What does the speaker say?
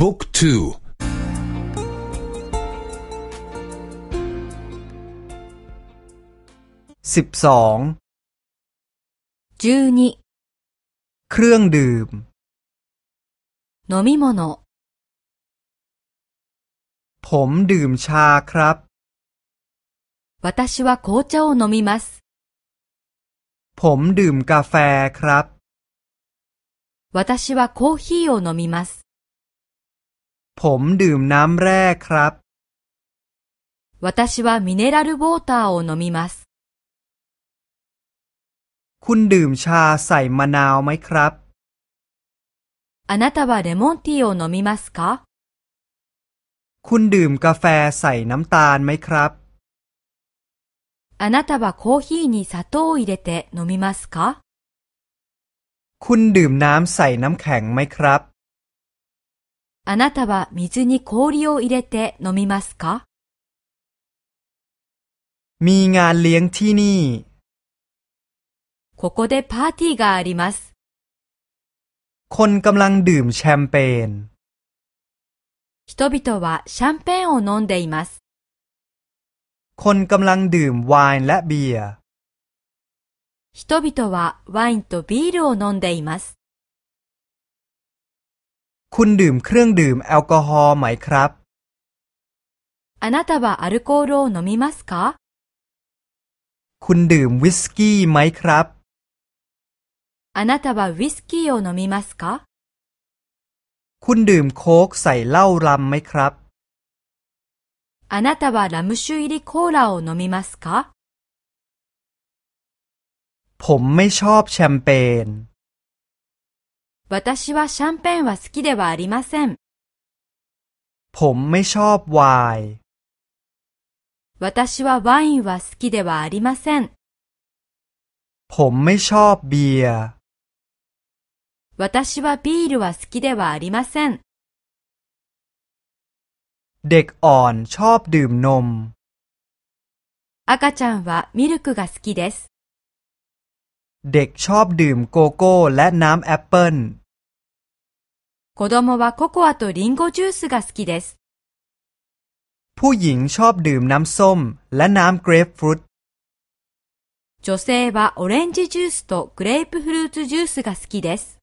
บุ๊กทูสิบสองเครื่องดื่ม飲み物ผมดื่มชาครับ私は紅茶を飲みますผมดื่มกาแฟครับ私はコーヒーを飲みます ผมดื่มน้ำแร่ครับ私はミネラルウォーターを飲みますคุณดื่มชาใส่มะนาวไหมครับあなたはレモンティーを飲みますかคุณดื่มกาแฟใส่น้ำตาลไหมครับあなたはコーヒーに砂糖を入れて飲みますかคุณดื่มน้ำใส่น้ำแข็งไหมครับ あなたは水に氷を入れて飲みますかมีงานเลี้ยงที่นี่ ここでパーティーがあります。คนกำลังดื่มแชมเปญ人々はシャンペーンを飲んでいます。คนกำลังดื่มไวน์และเบียร์人々はワインとビールを飲んでいます。 คุณดื่มเครื่องดื่มแอลกอฮอล์ไหมครับあなたはアルコールを飲みますかคุณดื่มวิสกี้ไหมครับあなたはウイスキーを飲みますかคุณดื่มโค้กใส่เหล้ารำไหมครับあなたはラム酒入りコーラを飲みますかผมไม่ชอบแชมเปญ 私はシャンペンは好きではありません。ผมไม่ชอบไวน์私はワインは好きではありません。ผมไม่ชอบเบียร์私はビールは好きではありません。เด็กอ่อนชอบดื่มนม赤ちゃんはミルクが好きです。 เด็กชอบดื่มโกโก้และน้ำแอปเปิล子供はココアとリンゴジュースが好きです。ผู้หญิงชอบดื่มน้ำส้มและน้ำเกรปฟรุต女性はオレンジジュースとグレープフルーツジュースが好きです。